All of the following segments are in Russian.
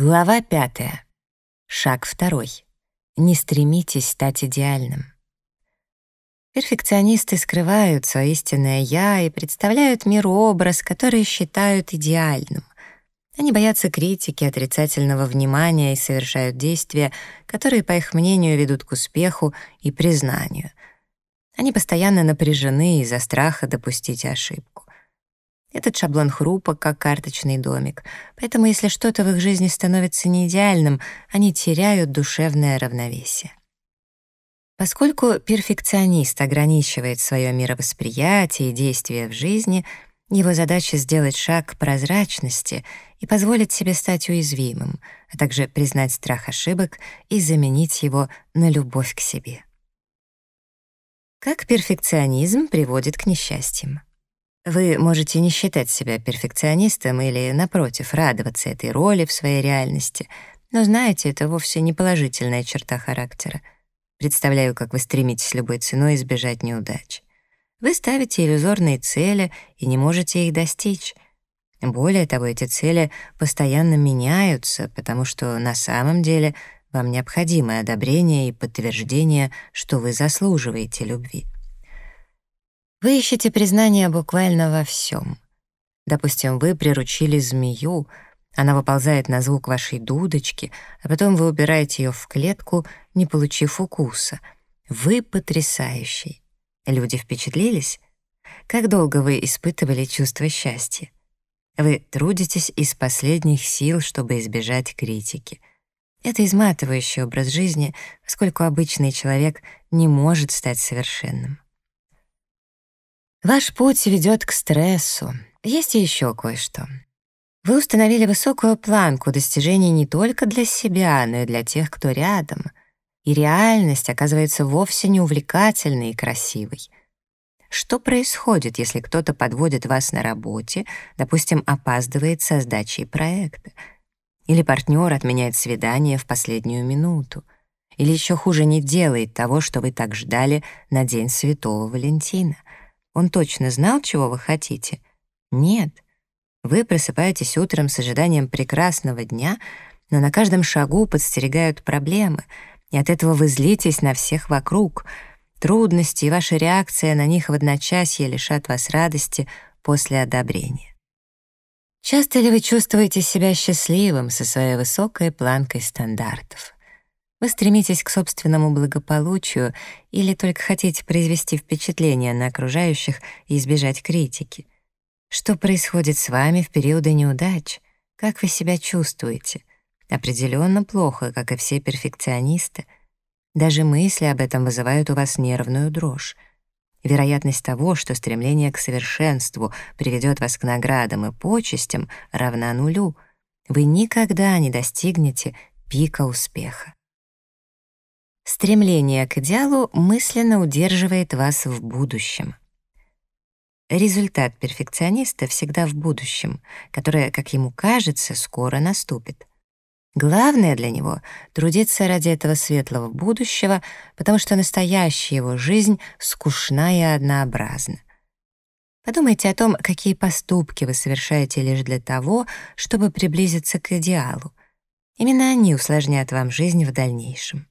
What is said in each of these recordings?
Глава пятая. Шаг второй. Не стремитесь стать идеальным. Перфекционисты скрывают свое истинное «я» и представляют миру образ, который считают идеальным. Они боятся критики, отрицательного внимания и совершают действия, которые, по их мнению, ведут к успеху и признанию. Они постоянно напряжены из-за страха допустить ошибку. Этот шаблон хрупок, как карточный домик, поэтому если что-то в их жизни становится неидеальным, они теряют душевное равновесие. Поскольку перфекционист ограничивает свое мировосприятие и действия в жизни — его задача сделать шаг к прозрачности и позволить себе стать уязвимым, а также признать страх ошибок и заменить его на любовь к себе. Как перфекционизм приводит к несчастьям? Вы можете не считать себя перфекционистом или, напротив, радоваться этой роли в своей реальности, но знаете, это вовсе не положительная черта характера. Представляю, как вы стремитесь любой ценой избежать неудач. Вы ставите иллюзорные цели и не можете их достичь. Более того, эти цели постоянно меняются, потому что на самом деле вам необходимо одобрение и подтверждение, что вы заслуживаете любви. Вы ищете признание буквально во всем. Допустим, вы приручили змею, она выползает на звук вашей дудочки, а потом вы убираете ее в клетку, не получив укуса. Вы потрясающий. Люди впечатлились? Как долго вы испытывали чувство счастья? Вы трудитесь из последних сил, чтобы избежать критики. Это изматывающий образ жизни, поскольку обычный человек не может стать совершенным. Ваш путь ведет к стрессу. Есть еще кое-что. Вы установили высокую планку достижений не только для себя, но и для тех, кто рядом — и реальность оказывается вовсе не увлекательной и красивой. Что происходит, если кто-то подводит вас на работе, допустим, опаздывает со сдачей проекта? Или партнер отменяет свидание в последнюю минуту? Или еще хуже, не делает того, что вы так ждали на День Святого Валентина? Он точно знал, чего вы хотите? Нет. Вы просыпаетесь утром с ожиданием прекрасного дня, но на каждом шагу подстерегают проблемы — и от этого вы злитесь на всех вокруг. Трудности и ваша реакция на них в одночасье лишат вас радости после одобрения. Часто ли вы чувствуете себя счастливым со своей высокой планкой стандартов? Вы стремитесь к собственному благополучию или только хотите произвести впечатление на окружающих и избежать критики? Что происходит с вами в периоды неудач? Как вы себя чувствуете? Определенно плохо, как и все перфекционисты. Даже мысли об этом вызывают у вас нервную дрожь. Вероятность того, что стремление к совершенству приведет вас к наградам и почестям, равна нулю. Вы никогда не достигнете пика успеха. Стремление к идеалу мысленно удерживает вас в будущем. Результат перфекциониста всегда в будущем, которое, как ему кажется, скоро наступит. Главное для него — трудиться ради этого светлого будущего, потому что настоящая его жизнь скучна и однообразна. Подумайте о том, какие поступки вы совершаете лишь для того, чтобы приблизиться к идеалу. Именно они усложнят вам жизнь в дальнейшем.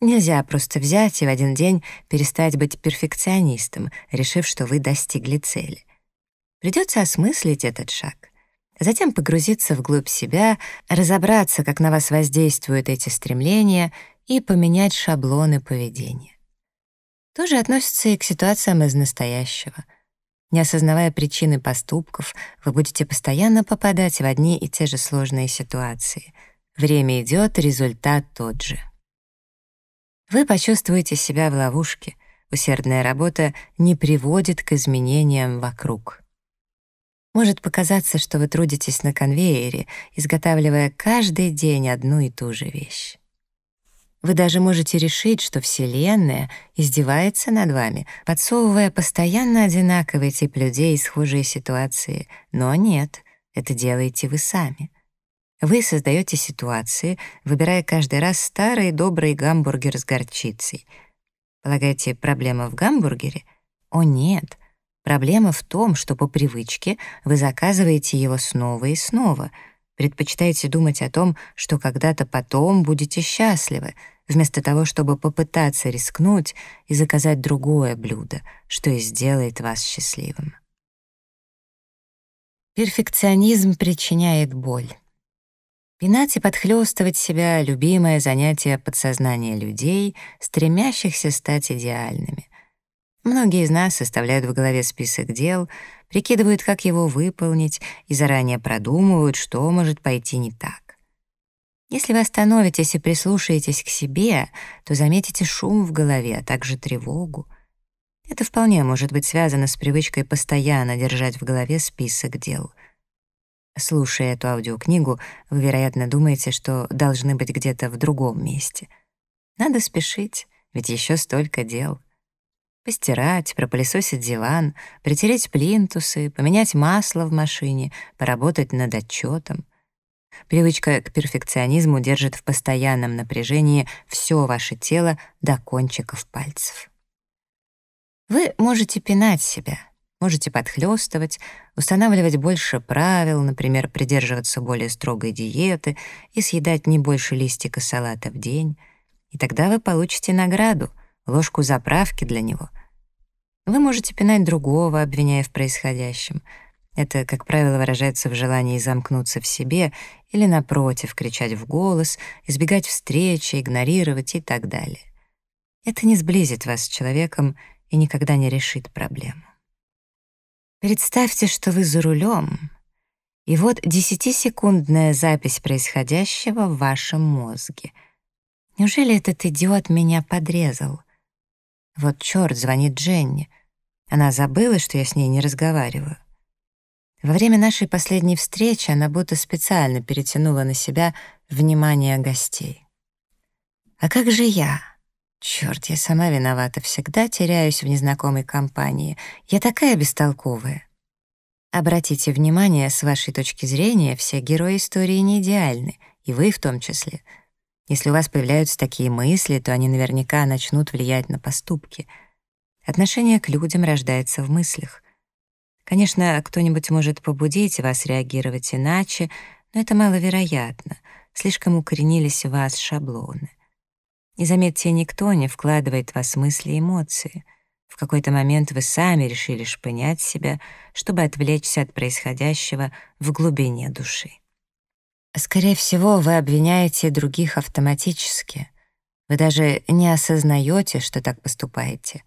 Нельзя просто взять и в один день перестать быть перфекционистом, решив, что вы достигли цели. Придется осмыслить этот шаг затем погрузиться вглубь себя, разобраться, как на вас воздействуют эти стремления и поменять шаблоны поведения. То же относится и к ситуациям из настоящего. Не осознавая причины поступков, вы будете постоянно попадать в одни и те же сложные ситуации. Время идет, результат тот же. Вы почувствуете себя в ловушке. Усердная работа не приводит к изменениям вокруг. Может показаться, что вы трудитесь на конвейере, изготавливая каждый день одну и ту же вещь. Вы даже можете решить, что Вселенная издевается над вами, подсовывая постоянно одинаковый тип людей и схожие ситуации. Но нет, это делаете вы сами. Вы создаете ситуации, выбирая каждый раз старый добрый гамбургер с горчицей. Полагаете, проблема в гамбургере? О нет — Проблема в том, что по привычке вы заказываете его снова и снова. Предпочитаете думать о том, что когда-то потом будете счастливы, вместо того, чтобы попытаться рискнуть и заказать другое блюдо, что и сделает вас счастливым. Перфекционизм причиняет боль. Пинать и подхлёстывать себя — любимое занятие подсознания людей, стремящихся стать идеальными. Многие из нас составляют в голове список дел, прикидывают, как его выполнить, и заранее продумывают, что может пойти не так. Если вы остановитесь и прислушаетесь к себе, то заметите шум в голове, а также тревогу. Это вполне может быть связано с привычкой постоянно держать в голове список дел — Слушая эту аудиокнигу, вы, вероятно, думаете, что должны быть где-то в другом месте. Надо спешить, ведь еще столько дел. Постирать, пропылесосить диван, притереть плинтусы, поменять масло в машине, поработать над отчетом. Привычка к перфекционизму держит в постоянном напряжении все ваше тело до кончиков пальцев. Вы можете пинать себя, Можете подхлёстывать, устанавливать больше правил, например, придерживаться более строгой диеты и съедать не больше листика салата в день. И тогда вы получите награду, ложку заправки для него. Вы можете пинать другого, обвиняя в происходящем. Это, как правило, выражается в желании замкнуться в себе или, напротив, кричать в голос, избегать встречи, игнорировать и так далее. Это не сблизит вас с человеком и никогда не решит проблему. Представьте, что вы за рулем, и вот десятисекундная запись происходящего в вашем мозге. Неужели этот идиот меня подрезал? Вот черт, звонит Дженни. Она забыла, что я с ней не разговариваю. Во время нашей последней встречи она будто специально перетянула на себя внимание гостей. А как же я? Черт, я сама виновата, всегда теряюсь в незнакомой компании. Я такая бестолковая. Обратите внимание, с вашей точки зрения, все герои истории не идеальны, и вы в том числе. Если у вас появляются такие мысли, то они наверняка начнут влиять на поступки. Отношение к людям рождается в мыслях. Конечно, кто-нибудь может побудить вас реагировать иначе, но это маловероятно. Слишком укоренились в вас шаблоны. И заметьте, никто не вкладывает в вас мысли и эмоции. В какой-то момент вы сами решили шпынять себя, чтобы отвлечься от происходящего в глубине души. Скорее всего, вы обвиняете других автоматически. Вы даже не осознаете, что так поступаете.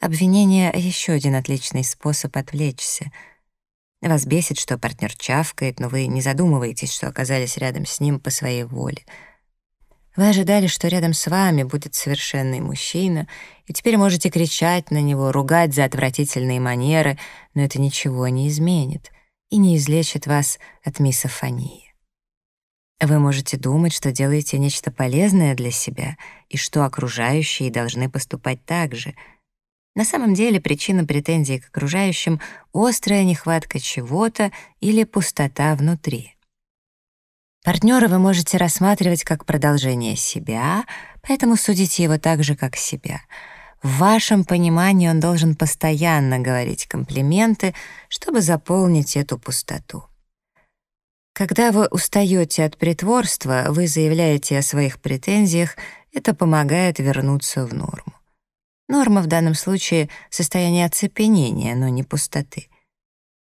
Обвинение — еще один отличный способ отвлечься. Вас бесит, что партнер чавкает, но вы не задумываетесь, что оказались рядом с ним по своей воле — вы ожидали, что рядом с вами будет совершенный мужчина, и теперь можете кричать на него, ругать за отвратительные манеры, но это ничего не изменит и не излечит вас от мисофонии. Вы можете думать, что делаете нечто полезное для себя и что окружающие должны поступать так же. На самом деле причина претензий к окружающим — острая нехватка чего-то или пустота внутри. Партнера вы можете рассматривать как продолжение себя, поэтому судите его так же, как себя. В вашем понимании он должен постоянно говорить комплименты, чтобы заполнить эту пустоту. Когда вы устаете от притворства, вы заявляете о своих претензиях, это помогает вернуться в норму. Норма в данном случае — состояние оцепенения, но не пустоты.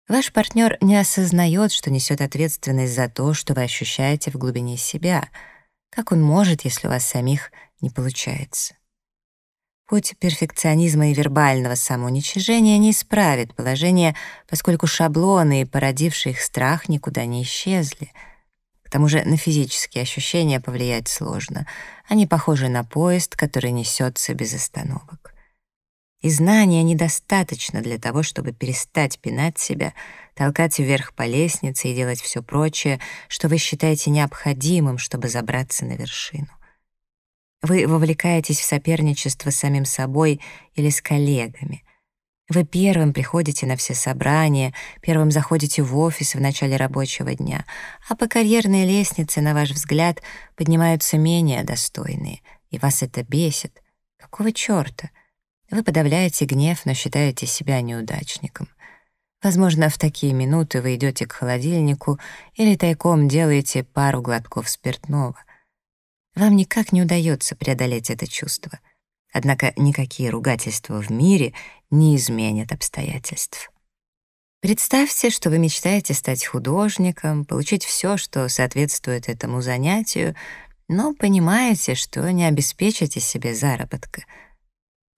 Ваш партнер не осознает, что несет ответственность за то, что вы ощущаете в глубине себя. Как он может, если у вас самих не получается? Путь перфекционизма и вербального самоуничижения не исправит положение, поскольку шаблоны, породившие их страх, никуда не исчезли. К тому же на физические ощущения повлиять сложно. Они похожи на поезд, который несется без остановок. И знания недостаточно для того, чтобы перестать пинать себя, толкать вверх по лестнице и делать все прочее, что вы считаете необходимым, чтобы забраться на вершину. Вы вовлекаетесь в соперничество с самим собой или с коллегами. Вы первым приходите на все собрания, первым заходите в офис в начале рабочего дня, а по карьерной лестнице, на ваш взгляд, поднимаются менее достойные, и вас это бесит. Какого чёрта? Вы подавляете гнев, но считаете себя неудачником. Возможно, в такие минуты вы идете к холодильнику или тайком делаете пару глотков спиртного. Вам никак не удается преодолеть это чувство. Однако никакие ругательства в мире не изменят обстоятельств. Представьте, что вы мечтаете стать художником, получить все, что соответствует этому занятию, но понимаете, что не обеспечите себе заработка —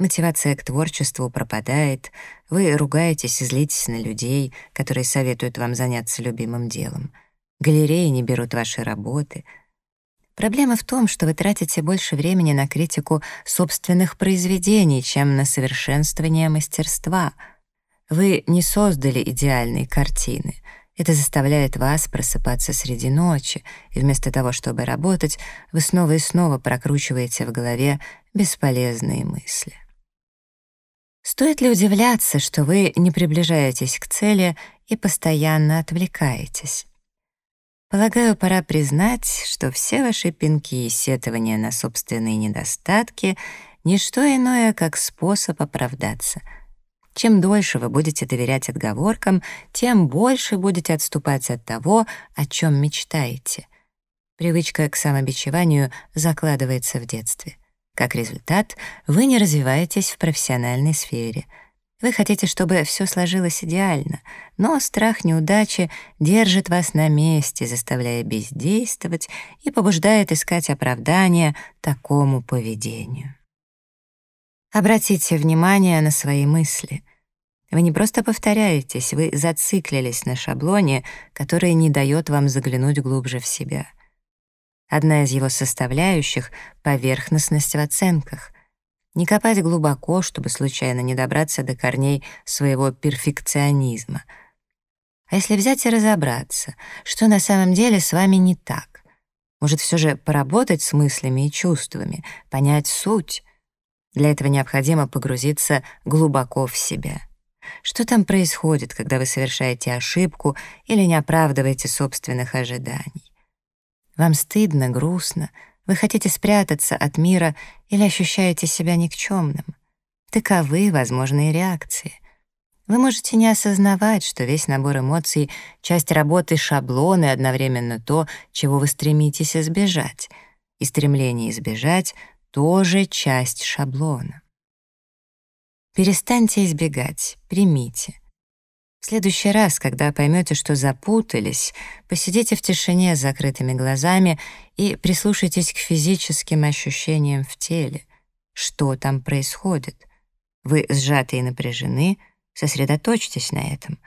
Мотивация к творчеству пропадает, вы ругаетесь и злитесь на людей, которые советуют вам заняться любимым делом. Галереи не берут ваши работы. Проблема в том, что вы тратите больше времени на критику собственных произведений, чем на совершенствование мастерства. Вы не создали идеальной картины. Это заставляет вас просыпаться среди ночи, и вместо того, чтобы работать, вы снова и снова прокручиваете в голове бесполезные мысли. Стоит ли удивляться, что вы не приближаетесь к цели и постоянно отвлекаетесь? Полагаю, пора признать, что все ваши пинки и сетования на собственные недостатки — ничто иное, как способ оправдаться. Чем дольше вы будете доверять отговоркам, тем больше будете отступать от того, о чем мечтаете. Привычка к самобичеванию закладывается в детстве. Как результат, вы не развиваетесь в профессиональной сфере. Вы хотите, чтобы все сложилось идеально, но страх неудачи держит вас на месте, заставляя бездействовать и побуждает искать оправдание такому поведению. Обратите внимание на свои мысли. Вы не просто повторяетесь, вы зациклились на шаблоне, который не дает вам заглянуть глубже в себя — Одна из его составляющих — поверхностность в оценках. Не копать глубоко, чтобы случайно не добраться до корней своего перфекционизма. А если взять и разобраться, что на самом деле с вами не так? Может, все же поработать с мыслями и чувствами, понять суть? Для этого необходимо погрузиться глубоко в себя. Что там происходит, когда вы совершаете ошибку или не оправдываете собственных ожиданий? Вам стыдно, грустно, вы хотите спрятаться от мира или ощущаете себя никчемным. Таковы возможные реакции. Вы можете не осознавать, что весь набор эмоций — часть работы шаблона и одновременно то, чего вы стремитесь избежать. И стремление избежать — тоже часть шаблона. Перестаньте избегать, примите. В следующий раз, когда поймете, что запутались, посидите в тишине с закрытыми глазами и прислушайтесь к физическим ощущениям в теле. Что там происходит? Вы сжаты и напряжены, сосредоточьтесь на этом.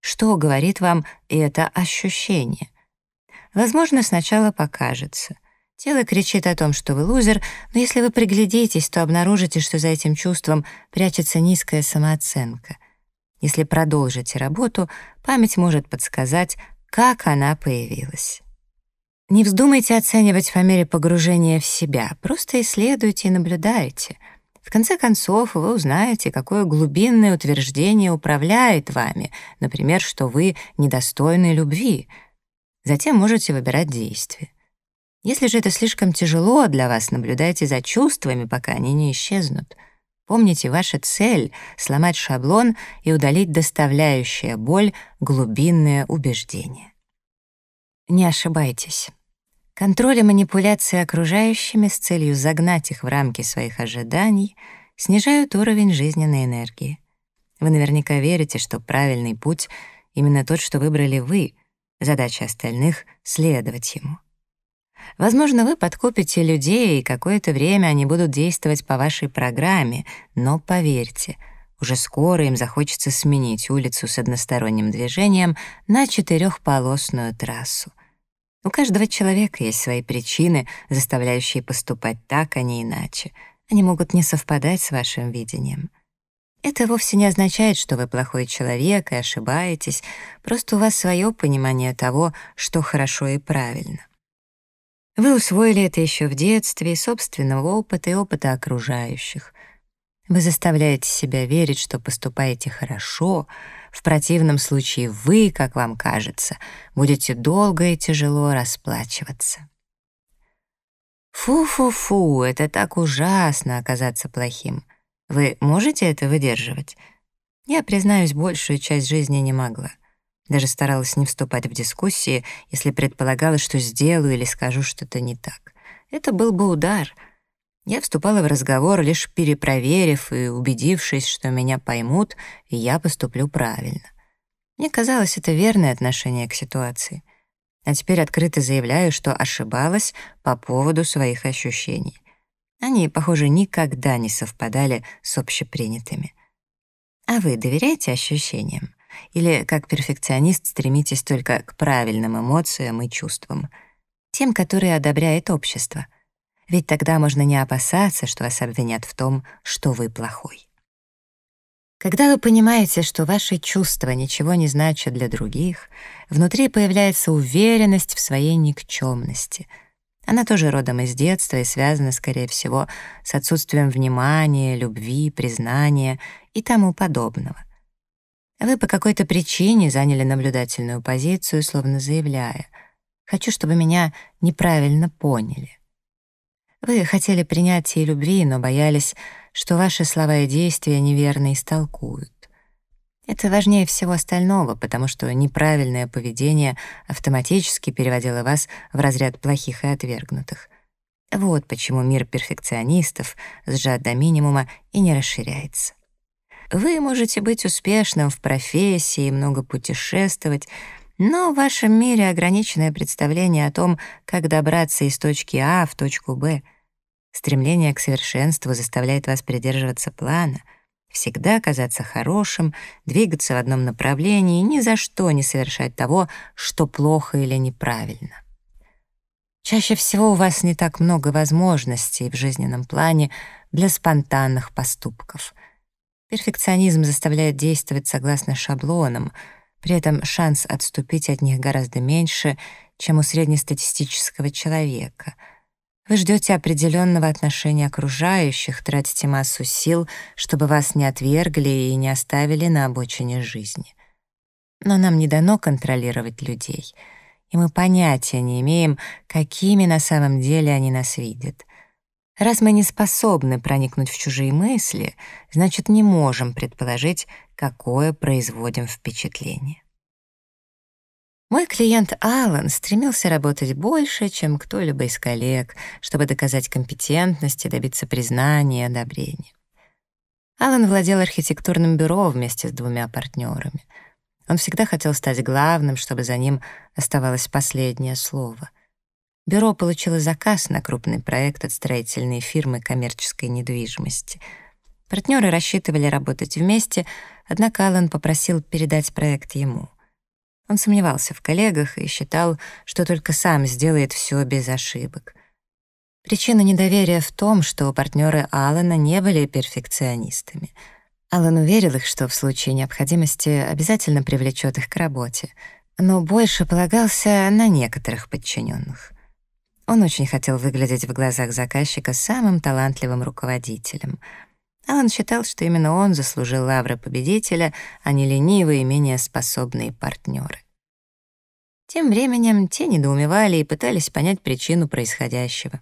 Что говорит вам это ощущение? Возможно, сначала покажется. Тело кричит о том, что вы лузер, но если вы приглядитесь, то обнаружите, что за этим чувством прячется низкая самооценка. Если продолжите работу, память может подсказать, как она появилась. Не вздумайте оценивать по мере погружения в себя, просто исследуйте и наблюдайте. В конце концов, вы узнаете, какое глубинное утверждение управляет вами, например, что вы недостойны любви. Затем можете выбирать действия. Если же это слишком тяжело для вас, наблюдайте за чувствами, пока они не исчезнут — Помните, ваша цель — сломать шаблон и удалить доставляющее боль глубинное убеждение. Не ошибайтесь. Контроль и манипуляции окружающими с целью загнать их в рамки своих ожиданий снижают уровень жизненной энергии. Вы наверняка верите, что правильный путь — именно тот, что выбрали вы, задача остальных — следовать ему. Возможно, вы подкупите людей, и какое-то время они будут действовать по вашей программе, но поверьте, уже скоро им захочется сменить улицу с односторонним движением на четырехполосную трассу. У каждого человека есть свои причины, заставляющие поступать так, а не иначе. Они могут не совпадать с вашим видением. Это вовсе не означает, что вы плохой человек и ошибаетесь, просто у вас свое понимание того, что хорошо и правильно. Вы усвоили это еще в детстве, собственного опыта и опыта окружающих. Вы заставляете себя верить, что поступаете хорошо, в противном случае вы, как вам кажется, будете долго и тяжело расплачиваться. Фу-фу-фу, это так ужасно оказаться плохим. Вы можете это выдерживать? Я, признаюсь, большую часть жизни не могла. Даже старалась не вступать в дискуссии, если предполагала, что сделаю или скажу что-то не так. Это был бы удар. Я вступала в разговор, лишь перепроверив и убедившись, что меня поймут, и я поступлю правильно. Мне казалось, это верное отношение к ситуации. А теперь открыто заявляю, что ошибалась по поводу своих ощущений. Они, похоже, никогда не совпадали с общепринятыми. А вы доверяете ощущениям? Или, как перфекционист, стремитесь только к правильным эмоциям и чувствам? Тем, которые одобряет общество. Ведь тогда можно не опасаться, что вас обвинят в том, что вы плохой. Когда вы понимаете, что ваши чувства ничего не значат для других, внутри появляется уверенность в своей никчемности. Она тоже родом из детства и связана, скорее всего, с отсутствием внимания, любви, признания и тому подобного. Вы по какой-то причине заняли наблюдательную позицию, словно заявляя «хочу, чтобы меня неправильно поняли». Вы хотели принятия и любви, но боялись, что ваши слова и действия неверно истолкуют. Это важнее всего остального, потому что неправильное поведение автоматически переводило вас в разряд плохих и отвергнутых. Вот почему мир перфекционистов сжат до минимума и не расширяется. Вы можете быть успешным в профессии, много путешествовать, но в вашем мире ограниченное представление о том, как добраться из точки А в точку Б. Стремление к совершенству заставляет вас придерживаться плана, всегда казаться хорошим, двигаться в одном направлении и ни за что не совершать того, что плохо или неправильно. Чаще всего у вас не так много возможностей в жизненном плане для спонтанных поступков — Перфекционизм заставляет действовать согласно шаблонам, при этом шанс отступить от них гораздо меньше, чем у среднестатистического человека. Вы ждете определенного отношения окружающих, тратите массу сил, чтобы вас не отвергли и не оставили на обочине жизни. Но нам не дано контролировать людей, и мы понятия не имеем, какими на самом деле они нас видят — Раз мы не способны проникнуть в чужие мысли, значит, не можем предположить, какое производим впечатление. Мой клиент Алан стремился работать больше, чем кто-либо из коллег, чтобы доказать компетентность и добиться признания и одобрения. Алан владел архитектурным бюро вместе с двумя партнерами. Он всегда хотел стать главным, чтобы за ним оставалось последнее слово — Бюро получило заказ на крупный проект от строительной фирмы коммерческой недвижимости. Партнеры рассчитывали работать вместе, однако Аллан попросил передать проект ему. Он сомневался в коллегах и считал, что только сам сделает все без ошибок. Причина недоверия в том, что партнеры Аллана не были перфекционистами. Аллан уверил их, что в случае необходимости обязательно привлечет их к работе, но больше полагался на некоторых подчиненных. Он очень хотел выглядеть в глазах заказчика самым талантливым руководителем. Алан считал, что именно он заслужил лавры победителя, а не ленивые и менее способные партнеры. Тем временем те недоумевали и пытались понять причину происходящего.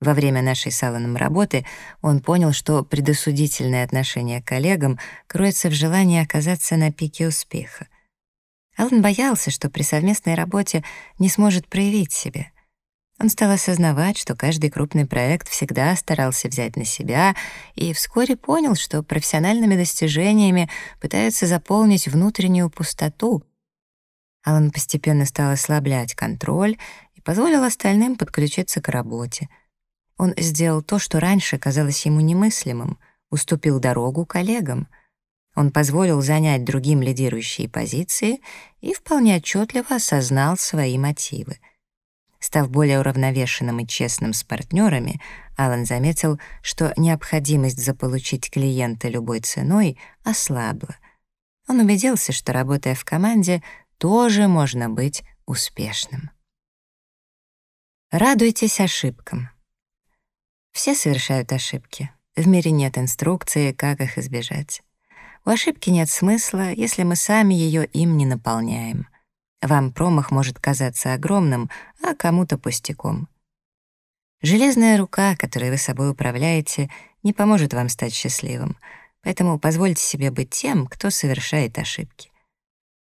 Во время нашей с Алланом работы он понял, что предосудительное отношение к коллегам кроется в желании оказаться на пике успеха. Аллан боялся, что при совместной работе не сможет проявить себя — он стал осознавать, что каждый крупный проект всегда старался взять на себя, и вскоре понял, что профессиональными достижениями пытается заполнить внутреннюю пустоту. Алан постепенно стал ослаблять контроль и позволил остальным подключиться к работе. Он сделал то, что раньше казалось ему немыслимым, уступил дорогу коллегам. Он позволил занять другим лидирующие позиции и вполне отчетливо осознал свои мотивы — Став более уравновешенным и честным с партнерами, Алан заметил, что необходимость заполучить клиента любой ценой ослабла. Он убедился, что, работая в команде, тоже можно быть успешным. Радуйтесь ошибкам. Все совершают ошибки. В мире нет инструкции, как их избежать. У ошибки нет смысла, если мы сами ее им не наполняем. Вам промах может казаться огромным, а кому-то пустяком. Железная рука, которой вы собой управляете, не поможет вам стать счастливым. Поэтому позвольте себе быть тем, кто совершает ошибки.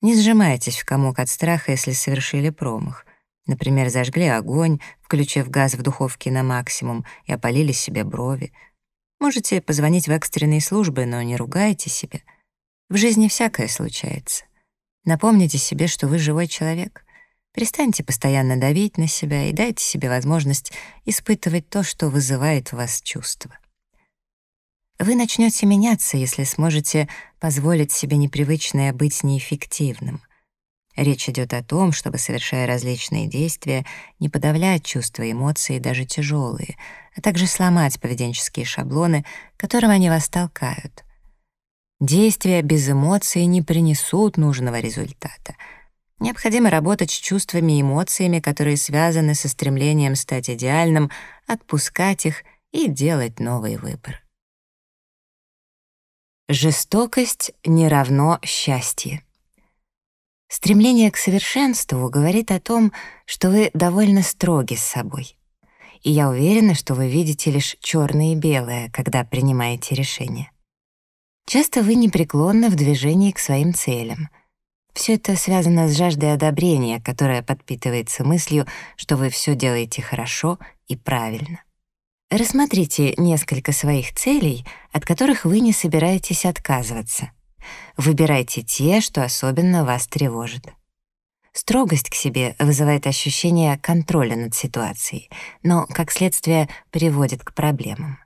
Не сжимайтесь в комок от страха, если совершили промах. Например, зажгли огонь, включив газ в духовке на максимум и опалили себе брови. Можете позвонить в экстренные службы, но не ругайте себя. В жизни всякое случается. Напомните себе, что вы живой человек. Перестаньте постоянно давить на себя и дайте себе возможность испытывать то, что вызывает в вас чувства. Вы начнете меняться, если сможете позволить себе непривычное быть неэффективным. Речь идет о том, чтобы, совершая различные действия, не подавлять чувства и эмоции, даже тяжелые, а также сломать поведенческие шаблоны, которым они вас толкают. Действия без эмоций не принесут нужного результата. Необходимо работать с чувствами и эмоциями, которые связаны со стремлением стать идеальным, отпускать их и делать новый выбор. Жестокость не равно счастье. Стремление к совершенству говорит о том, что вы довольно строги с собой. И я уверена, что вы видите лишь черное и белое, когда принимаете решения. Часто вы непреклонны в движении к своим целям. Все это связано с жаждой одобрения, которая подпитывается мыслью, что вы все делаете хорошо и правильно. Рассмотрите несколько своих целей, от которых вы не собираетесь отказываться. Выбирайте те, что особенно вас тревожит. Строгость к себе вызывает ощущение контроля над ситуацией, но, как следствие, приводит к проблемам.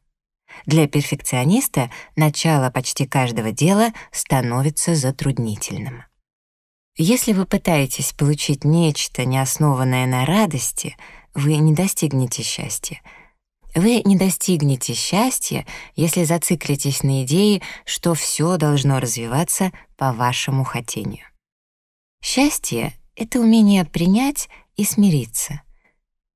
Для перфекциониста начало почти каждого дела становится затруднительным. Если вы пытаетесь получить нечто, не основанное на радости, вы не достигнете счастья — вы не достигнете счастья, если зациклитесь на идее, что все должно развиваться по вашему хотению. Счастье — это умение принять и смириться.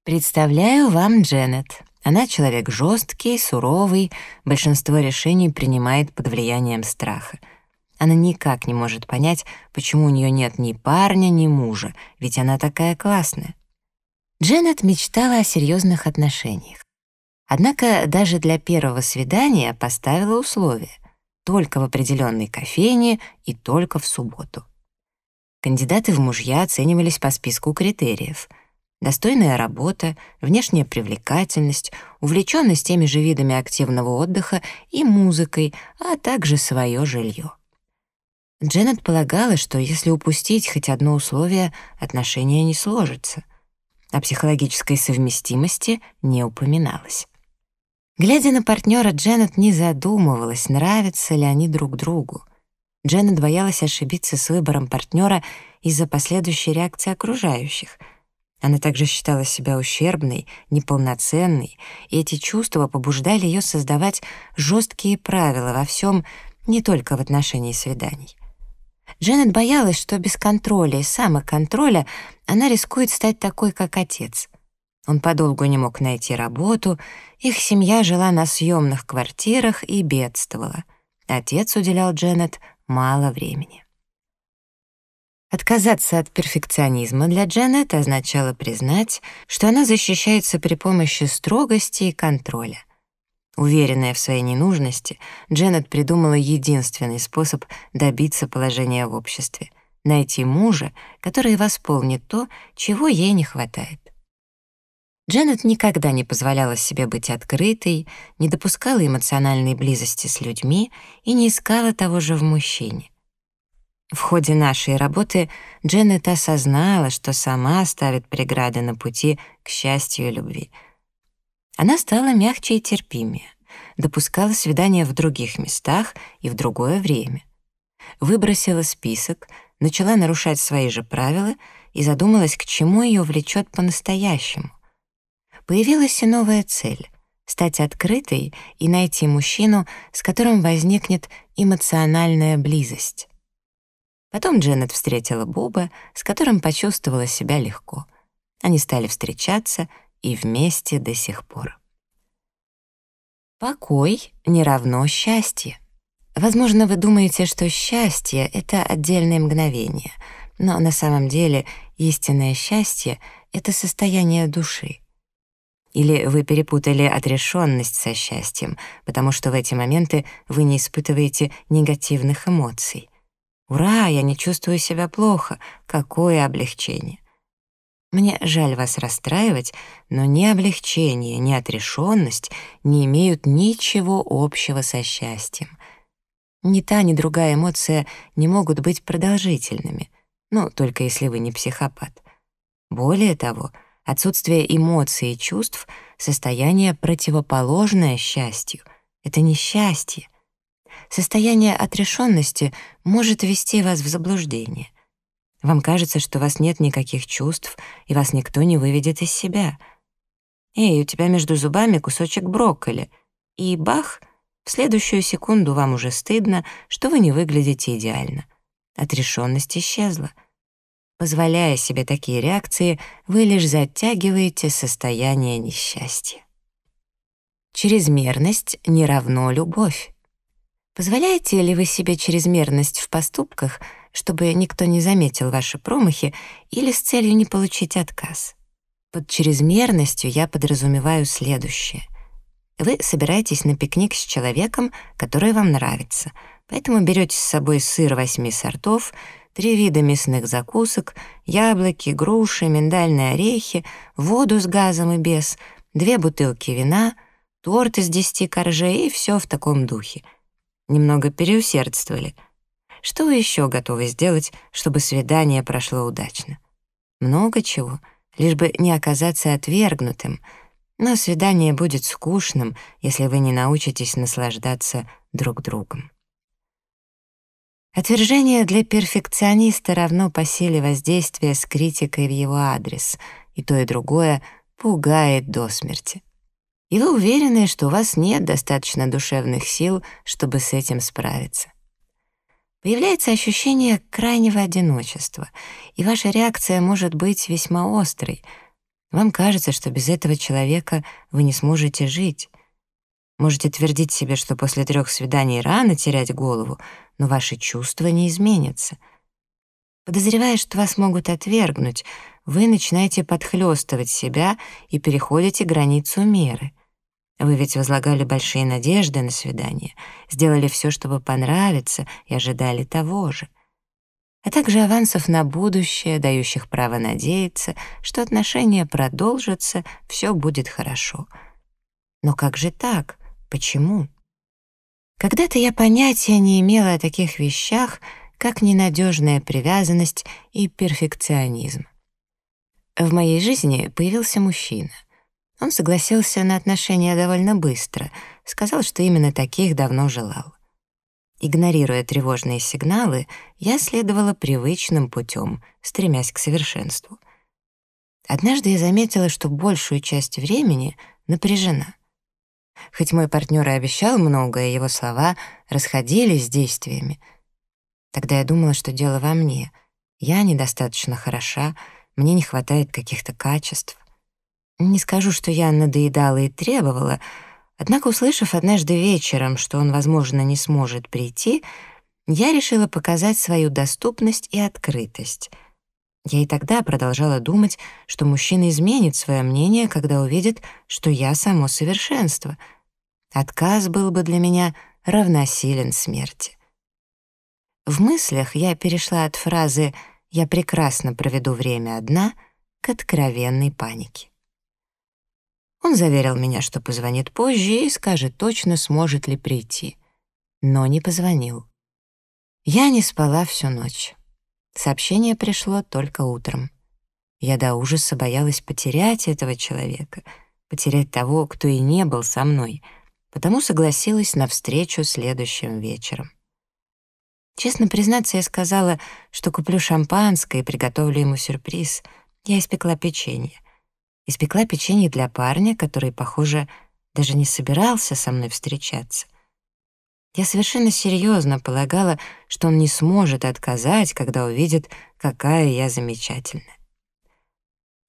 Представляю вам Дженнет. Она человек жесткий, суровый, большинство решений принимает под влиянием страха. Она никак не может понять, почему у нее нет ни парня, ни мужа, ведь она такая классная. Дженнет мечтала о серьезных отношениях. Однако даже для первого свидания поставила условие — только в определенной кофейне и только в субботу. Кандидаты в мужья оценивались по списку критериев — достойная работа, внешняя привлекательность, увлеченность теми же видами активного отдыха и музыкой, а также свое жилье. Дженнет полагала, что если упустить хоть одно условие, отношения не сложатся. О психологической совместимости не упоминалось. Глядя на партнера, Дженнет не задумывалась, нравятся ли они друг другу. Дженнет боялась ошибиться с выбором партнера из-за последующей реакции окружающих. Она также считала себя ущербной, неполноценной, и эти чувства побуждали ее создавать жесткие правила во всем, не только в отношении свиданий. Дженнет боялась, что без контроля и самоконтроля она рискует стать такой, как отец — он подолгу не мог найти работу, их семья жила на съемных квартирах и бедствовала. Отец уделял Дженнет мало времени. Отказаться от перфекционизма для Дженнет означало признать, что она защищается при помощи строгости и контроля. Уверенная в своей ненужности, Дженнет придумала единственный способ добиться положения в обществе — найти мужа, который восполнит то, чего ей не хватает. Дженнет никогда не позволяла себе быть открытой, не допускала эмоциональной близости с людьми и не искала того же в мужчине. В ходе нашей работы Дженнет осознала, что сама ставит преграды на пути к счастью и любви. Она стала мягче и терпимее, допускала свидания в других местах и в другое время. Выбросила список, начала нарушать свои же правила и задумалась, к чему ее влечет по-настоящему появилась и новая цель — стать открытой и найти мужчину, с которым возникнет эмоциональная близость. Потом Дженнет встретила Буба, с которым почувствовала себя легко. Они стали встречаться и вместе до сих пор. Покой не равно счастье. Возможно, вы думаете, что счастье — это отдельное мгновение, но на самом деле истинное счастье — это состояние души. Или вы перепутали отрешенность со счастьем, потому что в эти моменты вы не испытываете негативных эмоций. «Ура, я не чувствую себя плохо! Какое облегчение!» Мне жаль вас расстраивать, но ни облегчение, ни отрешенность не имеют ничего общего со счастьем. Ни та, ни другая эмоция не могут быть продолжительными, ну, только если вы не психопат. Более того, отсутствие эмоций и чувств — состояние противоположное счастью. Это не счастье. Состояние отрешенности может ввести вас в заблуждение. Вам кажется, что у вас нет никаких чувств, и вас никто не выведет из себя. Эй, у тебя между зубами кусочек брокколи. И бах, в следующую секунду вам уже стыдно, что вы не выглядите идеально. Отрешенность исчезла. Позволяя себе такие реакции, вы лишь затягиваете состояние несчастья. Чрезмерность не равно любовь. Позволяете ли вы себе чрезмерность в поступках — чтобы никто не заметил ваши промахи или с целью не получить отказ. Под чрезмерностью я подразумеваю следующее. Вы собираетесь на пикник с человеком, который вам нравится, поэтому берете с собой сыр восьми сортов, три вида мясных закусок, яблоки, груши, миндальные орехи, воду с газом и без, две бутылки вина, торт из десяти коржей и все в таком духе. Немного переусердствовали — что вы еще готовы сделать, чтобы свидание прошло удачно? Много чего, лишь бы не оказаться отвергнутым, но свидание будет скучным, если вы не научитесь наслаждаться друг другом. Отвержение для перфекциониста равно по силе воздействия с критикой в его адрес, и то и другое пугает до смерти. И вы уверены, что у вас нет достаточно душевных сил, чтобы с этим справиться появляется ощущение крайнего одиночества, и ваша реакция может быть весьма острой. Вам кажется, что без этого человека вы не сможете жить. Можете твердить себе, что после трех свиданий рано терять голову, но ваши чувства не изменятся. Подозревая, что вас могут отвергнуть, вы начинаете подхлёстывать себя и переходите границу меры. Вы ведь возлагали большие надежды на свидание, сделали все, чтобы понравиться, и ожидали того же. А также авансов на будущее, дающих право надеяться, что отношения продолжатся, все будет хорошо. Но как же так? Почему? Когда-то я понятия не имела о таких вещах, как ненадежная привязанность и перфекционизм. В моей жизни появился мужчина. Он согласился на отношения довольно быстро, сказал, что именно таких давно желал. Игнорируя тревожные сигналы, я следовала привычным путем, стремясь к совершенству. Однажды я заметила, что большую часть времени напряжена. Хоть мой партнер и обещал многое, его слова расходились с действиями. Тогда я думала, что дело во мне. Я недостаточно хороша, мне не хватает каких-то качеств. Не скажу, что я надоедала и требовала, однако, услышав однажды вечером, что он, возможно, не сможет прийти, я решила показать свою доступность и открытость. Я и тогда продолжала думать, что мужчина изменит свое мнение, когда увидит, что я само совершенство. Отказ был бы для меня равносилен смерти. В мыслях я перешла от фразы «я прекрасно проведу время одна» к откровенной панике. Он заверил меня, что позвонит позже и скажет точно, сможет ли прийти. Но не позвонил. Я не спала всю ночь. Сообщение пришло только утром. Я до ужаса боялась потерять этого человека, потерять того, кто и не был со мной, потому согласилась на встречу следующим вечером. Честно признаться, я сказала, что куплю шампанское и приготовлю ему сюрприз. Я испекла печенье испекла печенье для парня, который, похоже, даже не собирался со мной встречаться. Я совершенно серьезно полагала, что он не сможет отказать, когда увидит, какая я замечательная.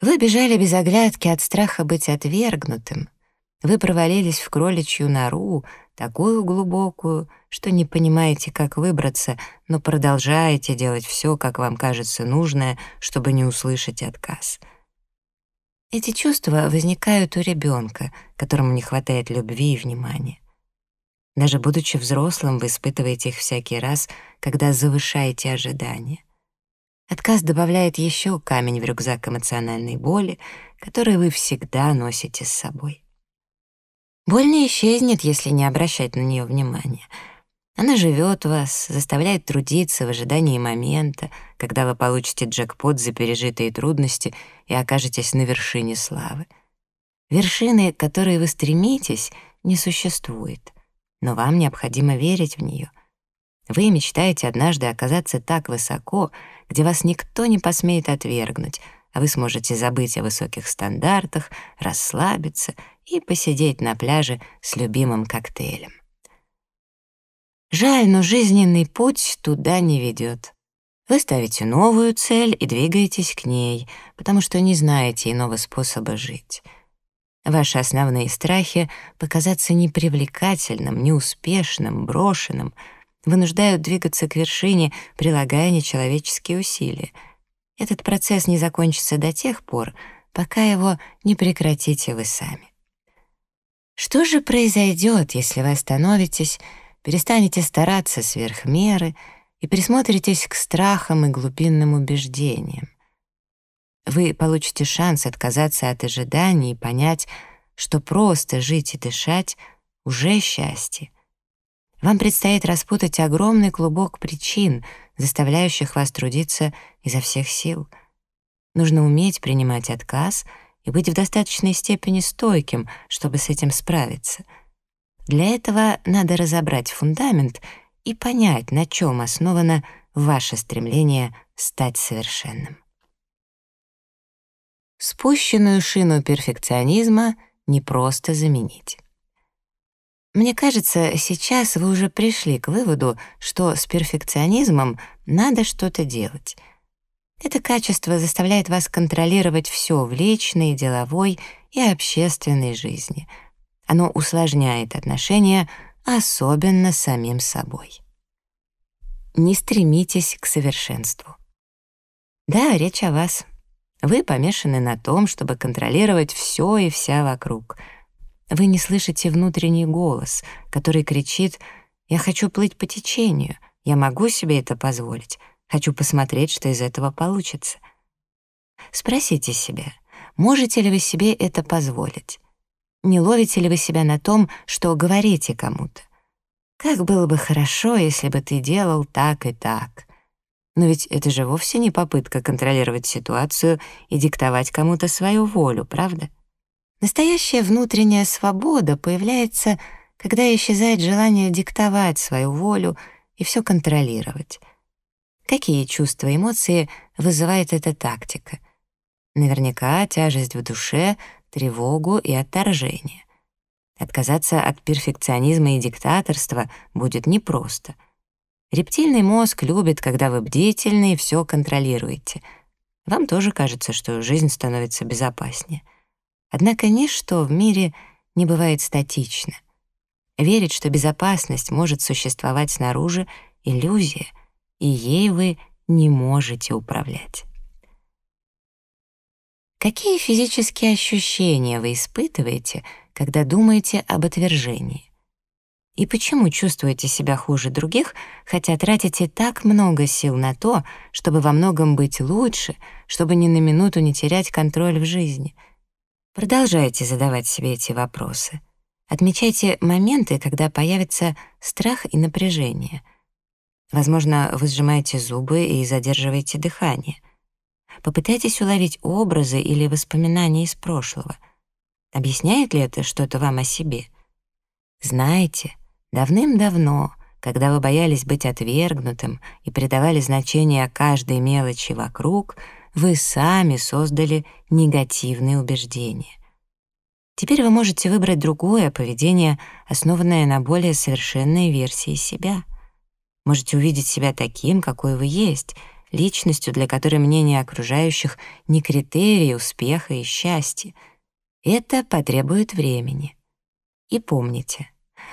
Вы бежали без оглядки от страха быть отвергнутым. Вы провалились в кроличью нору, такую глубокую, что не понимаете, как выбраться, но продолжаете делать все, как вам кажется нужное, чтобы не услышать отказ — Эти чувства возникают у ребенка, которому не хватает любви и внимания. Даже будучи взрослым, вы испытываете их всякий раз, когда завышаете ожидания. Отказ добавляет еще камень в рюкзак эмоциональной боли, который вы всегда носите с собой. Боль не исчезнет, если не обращать на нее внимания. Она живет вас, заставляет трудиться в ожидании момента, когда вы получите джекпот за пережитые трудности и окажетесь на вершине славы. Вершины, к которой вы стремитесь, не существует, но вам необходимо верить в нее. Вы мечтаете однажды оказаться так высоко, где вас никто не посмеет отвергнуть — а вы сможете забыть о высоких стандартах, расслабиться и посидеть на пляже с любимым коктейлем. Жаль, но жизненный путь туда не ведет. Вы ставите новую цель и двигаетесь к ней, потому что не знаете иного способа жить. Ваши основные страхи — показаться непривлекательным, неуспешным, брошенным — вынуждают двигаться к вершине, прилагая нечеловеческие усилия — этот процесс не закончится до тех пор, пока его не прекратите вы сами. Что же произойдет, если вы остановитесь, перестанете стараться сверх меры и присмотритесь к страхам и глубинным убеждениям? Вы получите шанс отказаться от ожиданий и понять, что просто жить и дышать — уже счастье. Вам предстоит распутать огромный клубок причин, заставляющих вас трудиться изо всех сил. Нужно уметь принимать отказ и быть в достаточной степени стойким, чтобы с этим справиться. Для этого надо разобрать фундамент и понять, на чем основано ваше стремление стать совершенным. Спущенную шину перфекционизма не просто заменить. Мне кажется, сейчас вы уже пришли к выводу, что с перфекционизмом надо что-то делать. Это качество заставляет вас контролировать все в личной, деловой и общественной жизни. Оно усложняет отношения, особенно с самим собой. Не стремитесь к совершенству. Да, речь о вас. Вы помешаны на том, чтобы контролировать все и вся вокруг — вы не слышите внутренний голос, который кричит «Я хочу плыть по течению, я могу себе это позволить, хочу посмотреть, что из этого получится». Спросите себя, можете ли вы себе это позволить? Не ловите ли вы себя на том, что говорите кому-то? Как было бы хорошо, если бы ты делал так и так. Но ведь это же вовсе не попытка контролировать ситуацию и диктовать кому-то свою волю, правда? Настоящая внутренняя свобода появляется, когда исчезает желание диктовать свою волю и все контролировать. Какие чувства и эмоции вызывает эта тактика? Наверняка тяжесть в душе, тревогу и отторжение. Отказаться от перфекционизма и диктаторства будет непросто. Рептильный мозг любит, когда вы бдительны и все контролируете. Вам тоже кажется, что жизнь становится безопаснее — Однако ничто в мире не бывает статично. Верить, что безопасность может существовать снаружи — иллюзия, и ей вы не можете управлять. Какие физические ощущения вы испытываете, когда думаете об отвержении? И почему чувствуете себя хуже других, хотя тратите так много сил на то, чтобы во многом быть лучше, чтобы ни на минуту не терять контроль в жизни — Продолжайте задавать себе эти вопросы. Отмечайте моменты, когда появится страх и напряжение. Возможно, вы сжимаете зубы и задерживаете дыхание. Попытайтесь уловить образы или воспоминания из прошлого. Объясняет ли это что-то вам о себе? Знаете, давным-давно, когда вы боялись быть отвергнутым и придавали значение каждой мелочи вокруг — вы сами создали негативные убеждения. Теперь вы можете выбрать другое поведение, основанное на более совершенной версии себя. Можете увидеть себя таким, какой вы есть, личностью, для которой мнение окружающих не критерий успеха и счастья. Это потребует времени. И помните,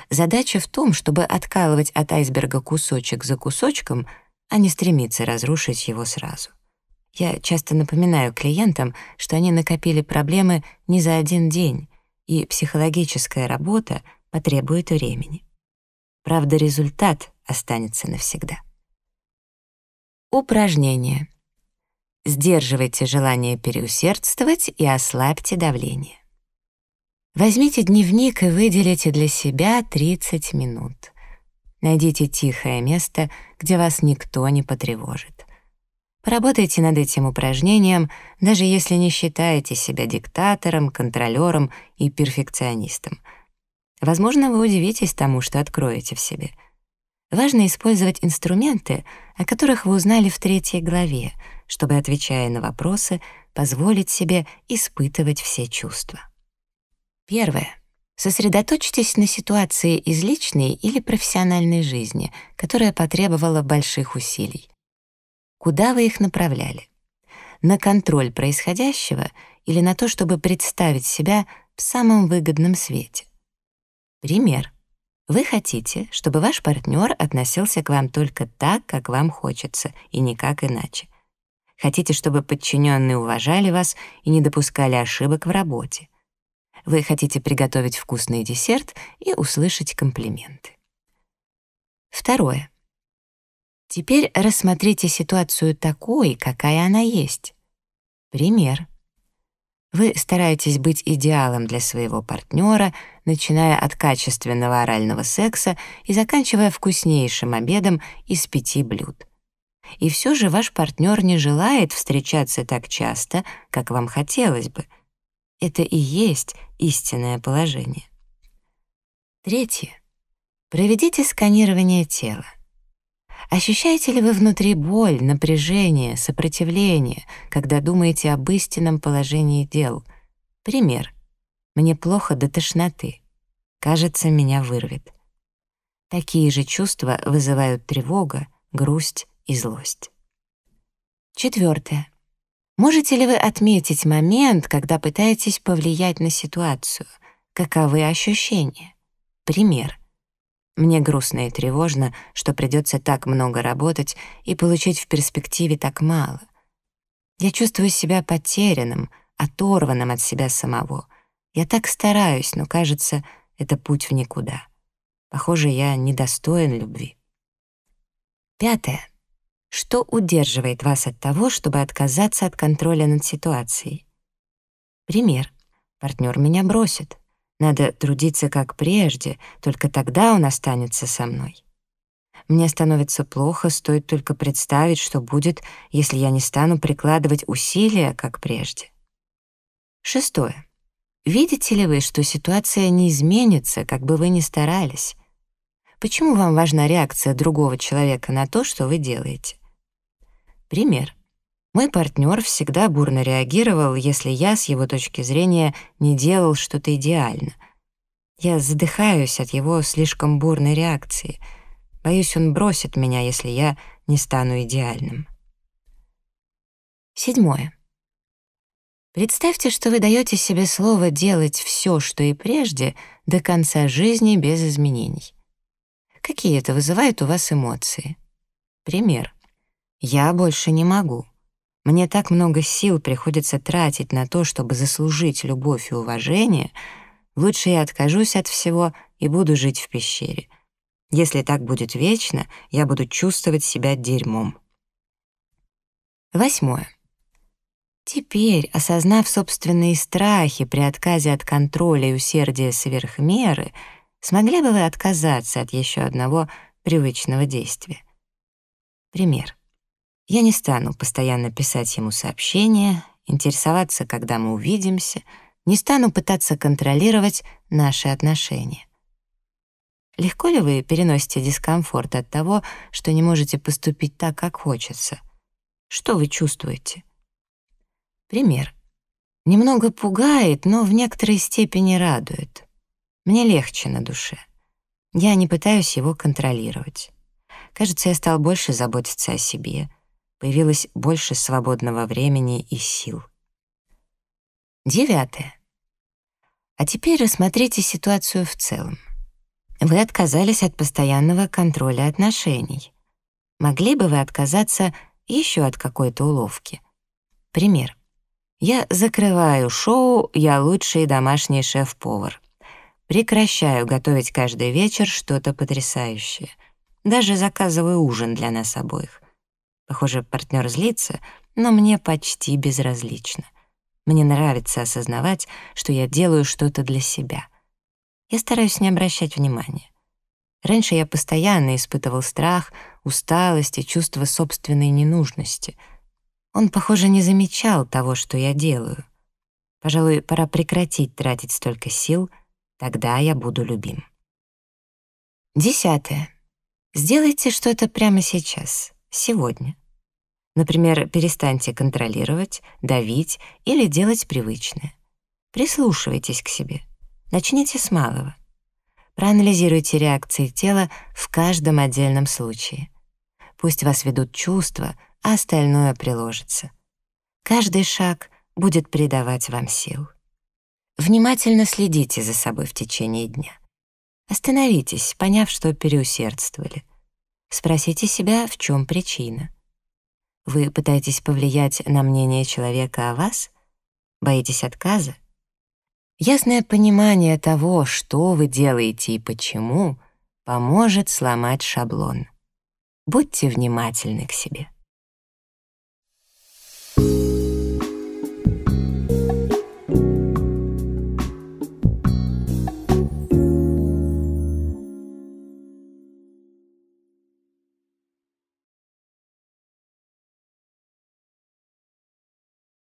задача в том, чтобы откалывать от айсберга кусочек за кусочком, а не стремиться разрушить его сразу. Я часто напоминаю клиентам, что они накопили проблемы не за один день, и психологическая работа потребует времени. Правда, результат останется навсегда. Упражнение. Сдерживайте желание переусердствовать и ослабьте давление. Возьмите дневник и выделите для себя 30 минут. Найдите тихое место, где вас никто не потревожит. Поработайте над этим упражнением, даже если не считаете себя диктатором, контролером и перфекционистом. Возможно, вы удивитесь тому, что откроете в себе. Важно использовать инструменты, о которых вы узнали в третьей главе, чтобы, отвечая на вопросы, позволить себе испытывать все чувства. Первое. Сосредоточьтесь на ситуации из личной или профессиональной жизни, которая потребовала больших усилий. Куда вы их направляли? На контроль происходящего или на то, чтобы представить себя в самом выгодном свете? Пример. Вы хотите, чтобы ваш партнер относился к вам только так, как вам хочется, и никак иначе. Хотите, чтобы подчиненные уважали вас и не допускали ошибок в работе. Вы хотите приготовить вкусный десерт и услышать комплименты. Второе. Теперь рассмотрите ситуацию такой, какая она есть. Пример. Вы стараетесь быть идеалом для своего партнера, начиная от качественного орального секса и заканчивая вкуснейшим обедом из пяти блюд. И все же ваш партнер не желает встречаться так часто, как вам хотелось бы. Это и есть истинное положение. Третье. Проведите сканирование тела. Ощущаете ли вы внутри боль, напряжение, сопротивление, когда думаете об истинном положении дел? Пример. Мне плохо до тошноты. Кажется, меня вырвет. Такие же чувства вызывают тревога, грусть и злость. Четвертое. Можете ли вы отметить момент, когда пытаетесь повлиять на ситуацию? Каковы ощущения? Пример. Мне грустно и тревожно, что придется так много работать и получить в перспективе так мало. Я чувствую себя потерянным, оторванным от себя самого. Я так стараюсь, но, кажется, это путь в никуда. Похоже, я недостоин любви. Пятое. Что удерживает вас от того, чтобы отказаться от контроля над ситуацией? Пример. Партнер меня бросит. Надо трудиться как прежде, только тогда он останется со мной. Мне становится плохо, стоит только представить, что будет, если я не стану прикладывать усилия, как прежде. Шестое. Видите ли вы, что ситуация не изменится, как бы вы ни старались? Почему вам важна реакция другого человека на то, что вы делаете? Пример. Мой партнер всегда бурно реагировал, если я, с его точки зрения, не делал что-то идеально. Я задыхаюсь от его слишком бурной реакции. Боюсь, он бросит меня, если я не стану идеальным. Седьмое. Представьте, что вы даете себе слово делать все, что и прежде, до конца жизни без изменений. Какие это вызывает у вас эмоции? Пример. «Я больше не могу». Мне так много сил приходится тратить на то, чтобы заслужить любовь и уважение, лучше я откажусь от всего и буду жить в пещере. Если так будет вечно, я буду чувствовать себя дерьмом. Восьмое. Теперь, осознав собственные страхи при отказе от контроля и усердия сверх меры, смогли бы вы отказаться от еще одного привычного действия? Пример. Я не стану постоянно писать ему сообщения, интересоваться, когда мы увидимся, не стану пытаться контролировать наши отношения. Легко ли вы переносите дискомфорт от того, что не можете поступить так, как хочется? Что вы чувствуете? Пример. Немного пугает, но в некоторой степени радует. Мне легче на душе. Я не пытаюсь его контролировать. Кажется, я стал больше заботиться о себе — появилось больше свободного времени и сил. Девятое. А теперь рассмотрите ситуацию в целом. Вы отказались от постоянного контроля отношений. Могли бы вы отказаться еще от какой-то уловки? Пример. Я закрываю шоу «Я лучший домашний шеф-повар». Прекращаю готовить каждый вечер что-то потрясающее. Даже заказываю ужин для нас обоих. Похоже, партнер злится, но мне почти безразлично. Мне нравится осознавать, что я делаю что-то для себя. Я стараюсь не обращать внимания. Раньше я постоянно испытывал страх, усталость и чувство собственной ненужности. Он, похоже, не замечал того, что я делаю. Пожалуй, пора прекратить тратить столько сил, тогда я буду любим. Десятое. Сделайте что-то прямо сейчас, сегодня. Например, перестаньте контролировать, давить или делать привычное. Прислушивайтесь к себе. Начните с малого. Проанализируйте реакции тела в каждом отдельном случае. Пусть вас ведут чувства, а остальное приложится. Каждый шаг будет придавать вам сил. Внимательно следите за собой в течение дня. Остановитесь, поняв, что переусердствовали. Спросите себя, в чем причина. Вы пытаетесь повлиять на мнение человека о вас? Боитесь отказа? Ясное понимание того, что вы делаете и почему, поможет сломать шаблон. Будьте внимательны к себе.